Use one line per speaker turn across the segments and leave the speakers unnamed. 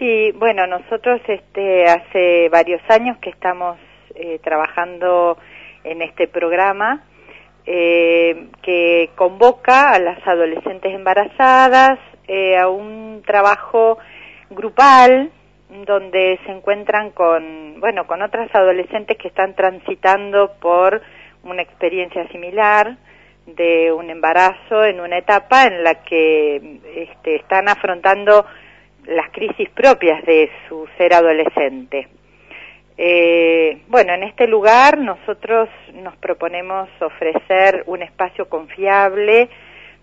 Sí, bueno, nosotros este, hace varios años que estamos eh, trabajando en este programa eh, que convoca a las adolescentes embarazadas eh, a un trabajo grupal donde se encuentran con, bueno, con otras adolescentes que están transitando por una experiencia similar de un embarazo en una etapa en la que este, están afrontando las crisis propias de su ser adolescente. Eh, bueno, en este lugar nosotros nos proponemos ofrecer un espacio confiable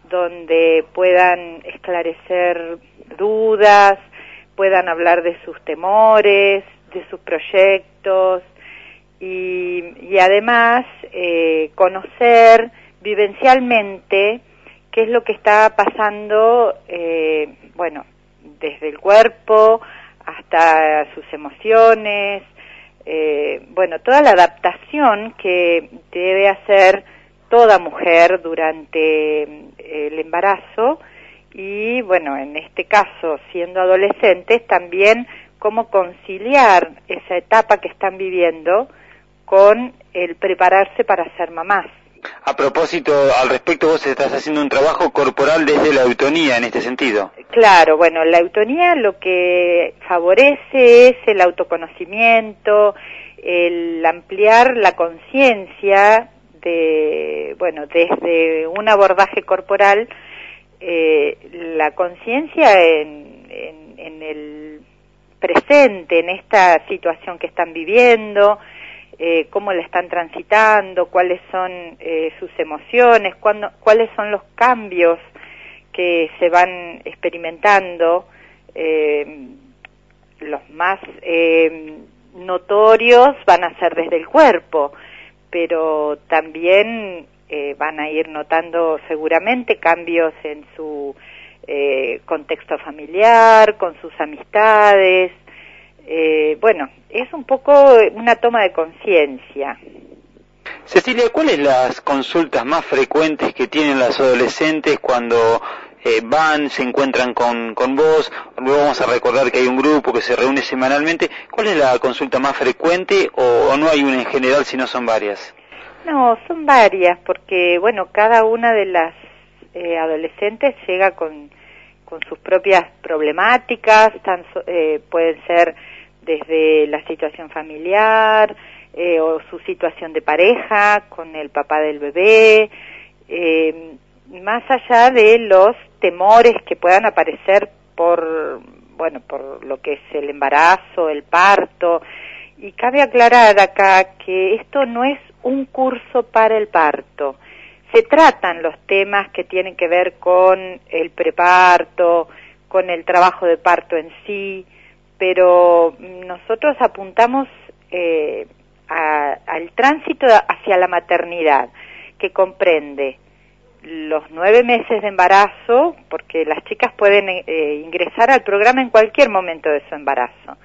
donde puedan esclarecer dudas, puedan hablar de sus temores, de sus proyectos y, además eh, conocer vivencialmente qué es lo que está pasando, eh, bueno, desde el cuerpo hasta sus emociones, eh, bueno, toda la adaptación que debe hacer toda mujer durante el embarazo y, bueno, en este caso, siendo adolescentes, también cómo conciliar esa etapa que están viviendo con el prepararse para ser mamás.
A propósito, al respecto, vos estás haciendo un trabajo corporal desde la eutonía en este sentido.
Claro, bueno, la eutonía lo que favorece es el autoconocimiento, el ampliar la conciencia de, bueno, desde un abordaje corporal, eh, la conciencia en, en el presente, en esta situación que están viviendo, eh, cómo la están transitando, cuáles son eh, sus emociones, cuáles son los cambios que se van experimentando, eh, los más notorios van a ser desde el cuerpo, pero también van a ir notando seguramente cambios en su contexto familiar, con sus amistades, eh, bueno, es un poco una toma de conciencia.
Cecilia, ¿cuáles las consultas más frecuentes que tienen las adolescentes cuando eh, van, se encuentran con, con vos? Luego vamos a recordar que hay un grupo que se reúne semanalmente. ¿Cuál es la consulta más frecuente o, no hay una en general si no son varias?
No, son varias porque, bueno, cada una de las eh, adolescentes llega con, con sus propias problemáticas, tan, eh, pueden ser desde la situación familiar eh, o su situación de pareja con el papá del bebé, eh, más allá de los temores que puedan aparecer por, bueno, por lo que es el embarazo, el parto. Y cabe aclarar acá que esto no es un curso para el parto. Se tratan los temas que tienen que ver con el preparto, con el trabajo de parto en sí, pero nosotros apuntamos eh, al tránsito hacia la maternidad, que comprende los nueve meses de embarazo, porque las chicas pueden eh, ingresar al programa en cualquier momento de su embarazo,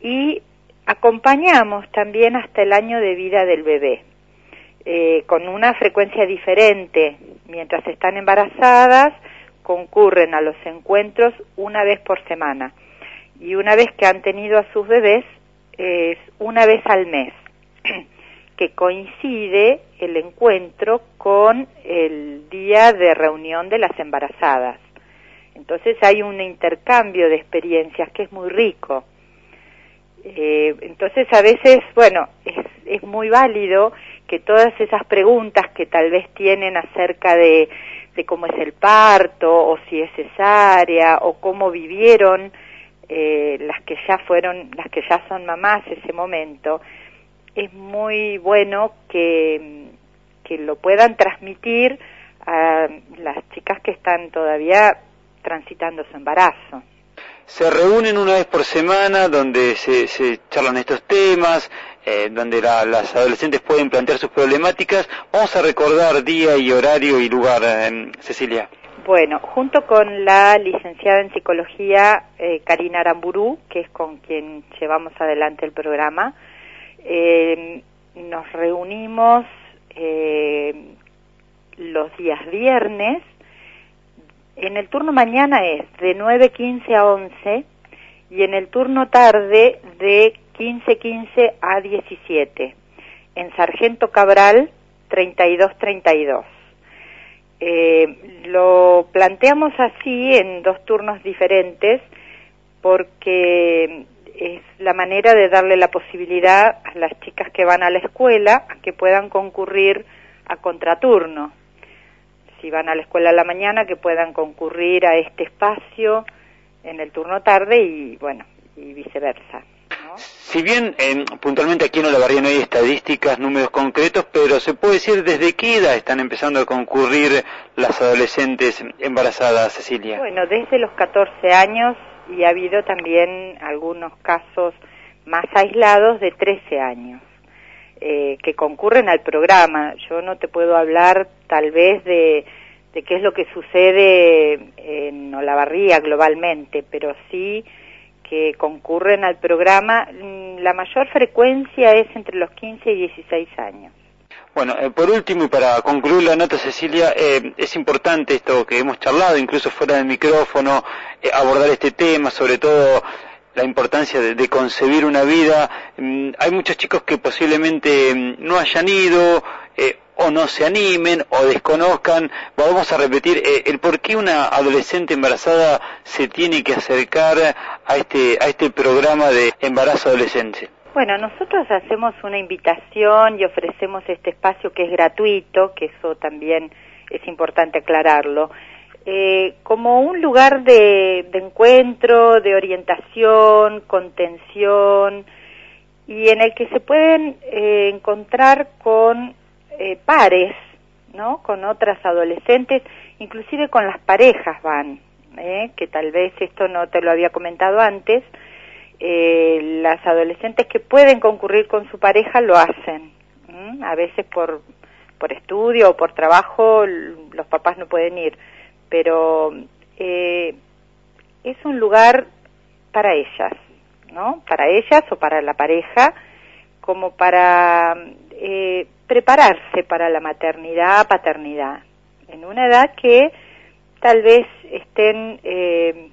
y acompañamos también hasta el año de vida del bebé, eh, con una frecuencia diferente. Mientras están embarazadas, concurren a los encuentros una vez por semana y una vez que han tenido a sus bebés es una vez al mes, que coincide el encuentro con el día de reunión de las embarazadas. Entonces hay un intercambio de experiencias que es muy rico. Eh, entonces a veces, bueno, es, es muy válido que todas esas preguntas que tal vez tienen acerca de, de cómo es el parto o si es cesárea o cómo vivieron eh, las que ya fueron, las que ya son mamás ese momento, es muy bueno que, que lo puedan transmitir a las chicas que están todavía transitando su embarazo.
Se reúnen una vez por semana donde se, se charlan estos temas, eh, donde las adolescentes pueden plantear sus problemáticas. Vamos a recordar día y horario y lugar, eh, Cecilia.
Bueno, junto con la licenciada en psicología eh, Karina Aramburu, que es con quien llevamos adelante el programa, eh, nos reunimos eh, los días viernes. En el turno mañana es de 9.15 a 11 y en el turno tarde de 15.15 a 17, en Sargento Cabral 3232. Eh, lo planteamos así en dos turnos diferentes porque es la manera de darle la posibilidad a las chicas que van a la escuela a que puedan concurrir a contraturno. Si van a la escuela a la mañana, que puedan concurrir a este espacio en el turno tarde y bueno, y viceversa.
Si bien puntualmente aquí en Olavarría no hay estadísticas, números concretos, pero se puede decir desde qué edad están empezando a concurrir las adolescentes embarazadas, Cecilia.
Bueno, desde los 14 años y ha habido también algunos casos más aislados de 13 años eh, que concurren al programa. Yo no te puedo hablar tal vez de, de qué es lo que sucede en Olavarría globalmente, pero sí que concurren al programa, mm, la mayor frecuencia es entre los 15 y 16 años.
Bueno, eh, por último y para concluir la nota, Cecilia, eh, es importante esto que hemos charlado, incluso fuera del micrófono, eh, abordar este tema, sobre todo la importancia de, concebir una vida. Mm, hay muchos chicos que posiblemente mm, no hayan ido o no se animen o desconozcan. Vamos a repetir el por qué una adolescente embarazada se tiene que acercar a este, a este programa de embarazo adolescente.
Bueno, nosotros hacemos una invitación y ofrecemos este espacio que es gratuito, que eso también es importante aclararlo, eh, como un lugar de, encuentro, de orientación, contención, y en el que se pueden eh, encontrar con eh, pares, ¿no? Con otras adolescentes, inclusive con las parejas van, que tal vez esto no te lo había comentado antes, eh, las adolescentes que pueden concurrir con su pareja lo hacen. A veces por, por estudio o por trabajo los papás no pueden ir, pero eh, es un lugar para ellas, ¿no? Para ellas o para la pareja, como para eh, prepararse para la maternidad, paternidad, en una edad que tal vez estén eh,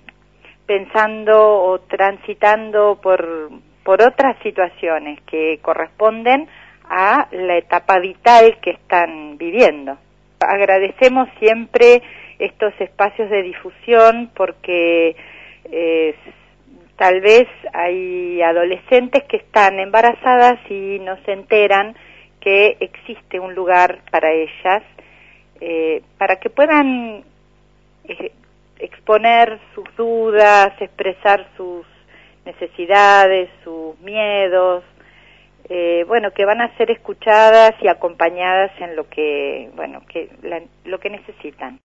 pensando o transitando por, por otras situaciones que corresponden a la etapa vital que están viviendo. Agradecemos siempre estos espacios de difusión porque eh, tal vez hay adolescentes que están embarazadas y no se enteran que existe un lugar para ellas, eh, para que puedan eh, exponer sus dudas, expresar sus necesidades, sus miedos, eh, bueno, que van a ser escuchadas y acompañadas en lo que, bueno, que lo que necesitan.